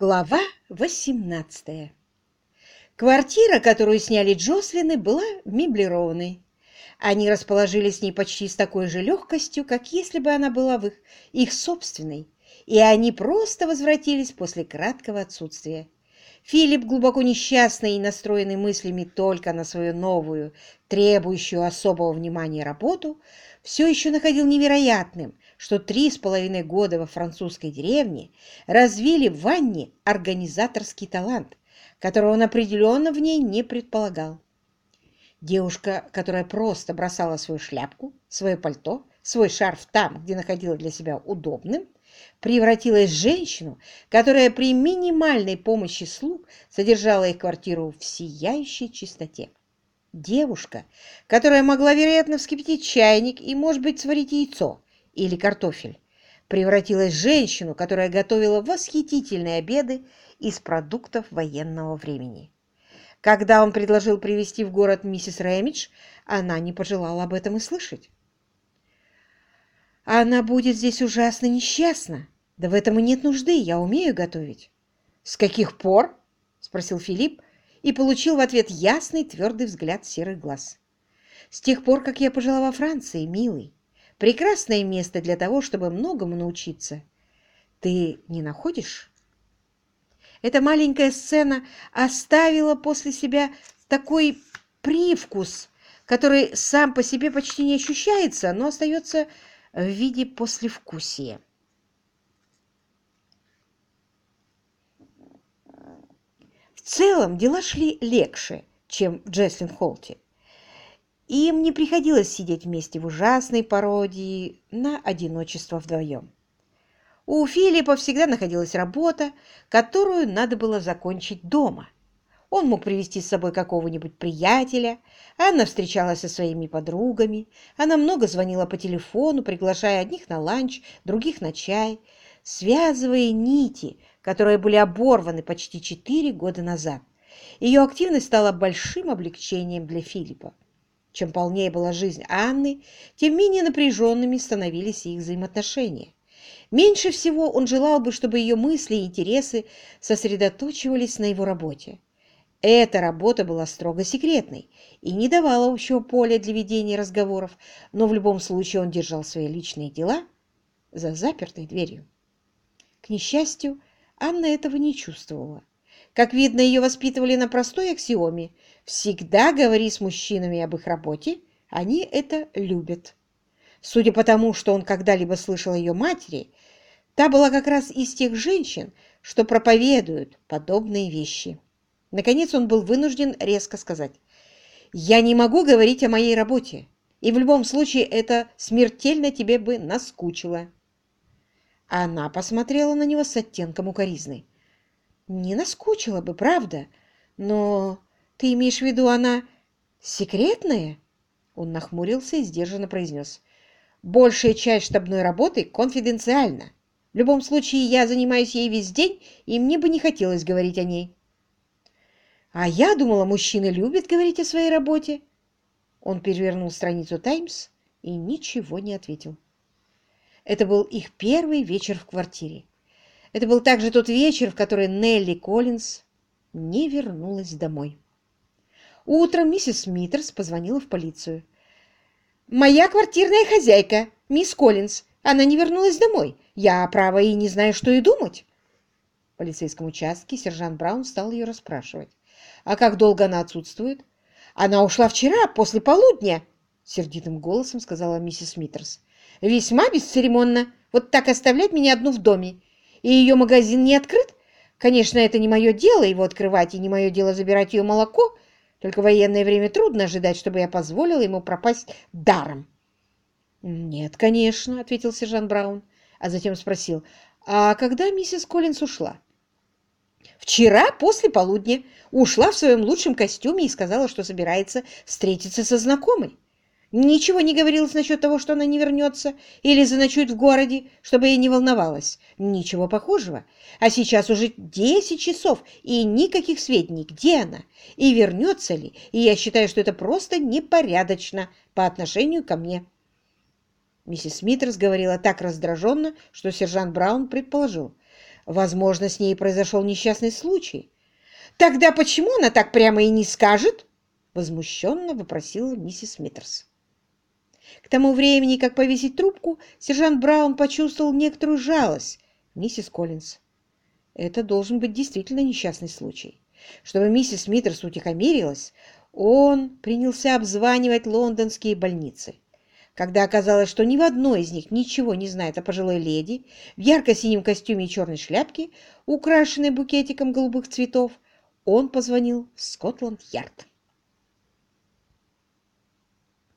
Глава 18 Квартира, которую сняли Джослины, была меблированной. Они расположились с ней почти с такой же легкостью, как если бы она была в их, их собственной, и они просто возвратились после краткого отсутствия. Филипп, глубоко несчастный и настроенный мыслями только на свою новую, требующую особого внимания работу, все еще находил невероятным, что три с половиной года во французской деревне развили в Ванне организаторский талант, которого он определенно в ней не предполагал. Девушка, которая просто бросала свою шляпку, свое пальто, свой шарф там, где находила для себя удобным, превратилась в женщину, которая при минимальной помощи слуг содержала их квартиру в сияющей чистоте. Девушка, которая могла, вероятно, вскипятить чайник и, может быть, сварить яйцо или картофель, превратилась в женщину, которая готовила восхитительные обеды из продуктов военного времени. Когда он предложил привезти в город миссис Рэмидж, она не пожелала об этом и слышать. Она будет здесь ужасно несчастна. Да в этом и нет нужды, я умею готовить. С каких пор? Спросил Филипп и получил в ответ ясный твердый взгляд серых глаз. С тех пор, как я пожила во Франции, милый. Прекрасное место для того, чтобы многому научиться. Ты не находишь? Эта маленькая сцена оставила после себя такой привкус, который сам по себе почти не ощущается, но остается в виде послевкусия. В целом дела шли легче, чем в Джеслин Им не приходилось сидеть вместе в ужасной пародии на одиночество вдвоем. У Филиппа всегда находилась работа, которую надо было закончить дома. Он мог привести с собой какого-нибудь приятеля, Анна встречалась со своими подругами, она много звонила по телефону, приглашая одних на ланч, других на чай, связывая нити, которые были оборваны почти четыре года назад. Ее активность стала большим облегчением для Филиппа. Чем полнее была жизнь Анны, тем менее напряженными становились их взаимоотношения. Меньше всего он желал бы, чтобы ее мысли и интересы сосредоточивались на его работе. Эта работа была строго секретной и не давала общего поля для ведения разговоров, но в любом случае он держал свои личные дела за запертой дверью. К несчастью, Анна этого не чувствовала. Как видно, ее воспитывали на простой аксиоме «всегда говори с мужчинами об их работе, они это любят». Судя по тому, что он когда-либо слышал ее матери, та была как раз из тех женщин, что проповедуют подобные вещи. Наконец он был вынужден резко сказать, «Я не могу говорить о моей работе, и в любом случае это смертельно тебе бы наскучило». Она посмотрела на него с оттенком укоризны. «Не наскучила бы, правда, но ты имеешь в виду, она секретная?» Он нахмурился и сдержанно произнес. Большая часть штабной работы конфиденциальна. В любом случае, я занимаюсь ей весь день, и мне бы не хотелось говорить о ней. А я думала, мужчины любят говорить о своей работе. Он перевернул страницу «Таймс» и ничего не ответил. Это был их первый вечер в квартире. Это был также тот вечер, в который Нелли Коллинз не вернулась домой. Утром миссис Смитерс позвонила в полицию. «Моя квартирная хозяйка, мисс Коллинз. Она не вернулась домой. Я, право, и не знаю, что и думать». В полицейском участке сержант Браун стал ее расспрашивать. «А как долго она отсутствует?» «Она ушла вчера, после полудня», — сердитым голосом сказала миссис Смитерс. «Весьма бесцеремонно. Вот так оставлять меня одну в доме. И ее магазин не открыт? Конечно, это не мое дело его открывать, и не мое дело забирать ее молоко, только в военное время трудно ожидать, чтобы я позволила ему пропасть даром. «Нет, конечно», — ответил сержант Браун, а затем спросил, «А когда миссис Коллинс ушла?» «Вчера после полудня ушла в своем лучшем костюме и сказала, что собирается встретиться со знакомой. Ничего не говорилось насчет того, что она не вернется или заночует в городе, чтобы я не волновалась. Ничего похожего. А сейчас уже десять часов, и никаких сведений, где она, и вернется ли. И я считаю, что это просто непорядочно по отношению ко мне. Миссис Смитерс говорила так раздраженно, что сержант Браун предположил. Возможно, с ней произошел несчастный случай. Тогда почему она так прямо и не скажет? Возмущенно вопросила миссис Миттерс. К тому времени, как повесить трубку, сержант Браун почувствовал некоторую жалость миссис Коллинз. Это должен быть действительно несчастный случай. Чтобы миссис Миттерс утихомирилась, он принялся обзванивать лондонские больницы. Когда оказалось, что ни в одной из них ничего не знает о пожилой леди в ярко-синем костюме и черной шляпке, украшенной букетиком голубых цветов, он позвонил в Скотланд-Ярд.